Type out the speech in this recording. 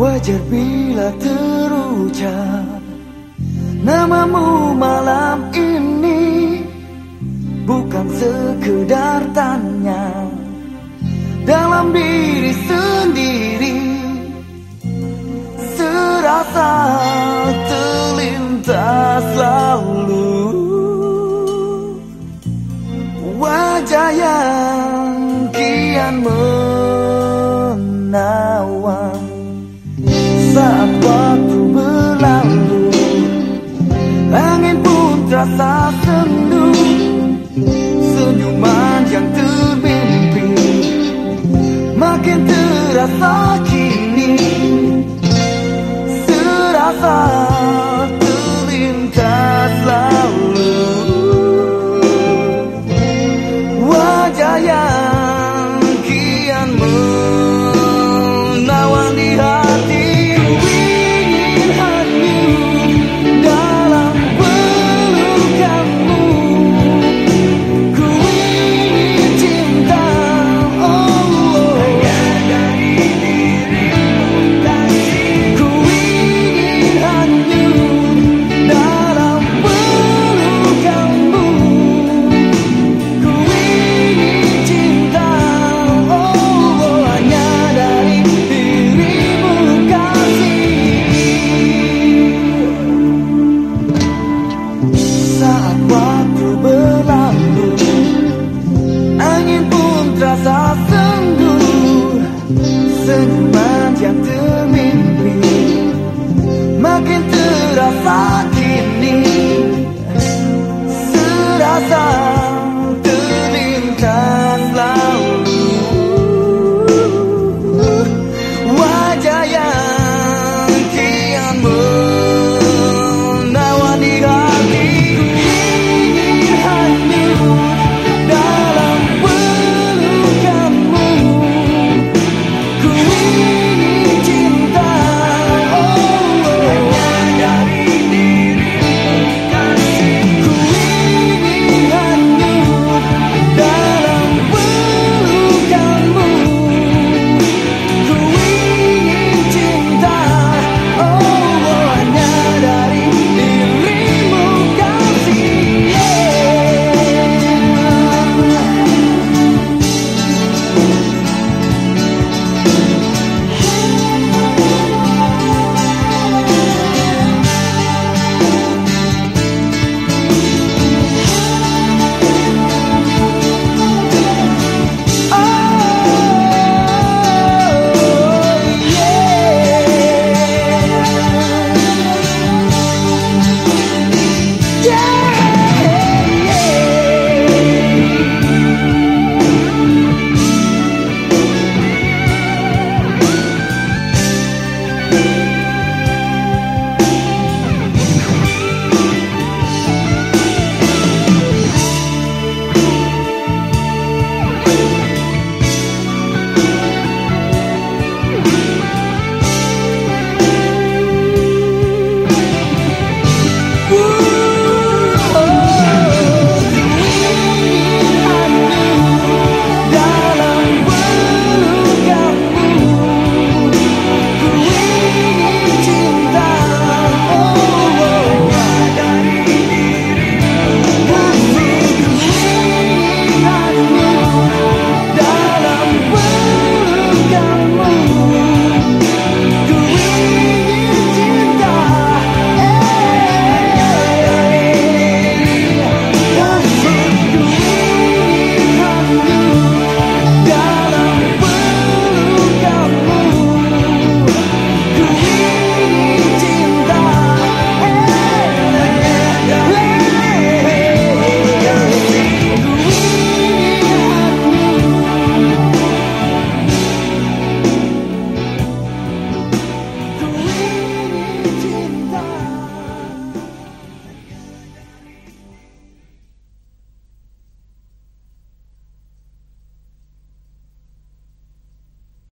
Wajar bila terucap. Namamu malam ini Bukan sekedar tanya. Dalam diri sendiri Serasa terlintas selalu Wajah yang kian menunggu far panjang termimpi Makin terasa kini. Serasa